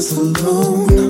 us alone.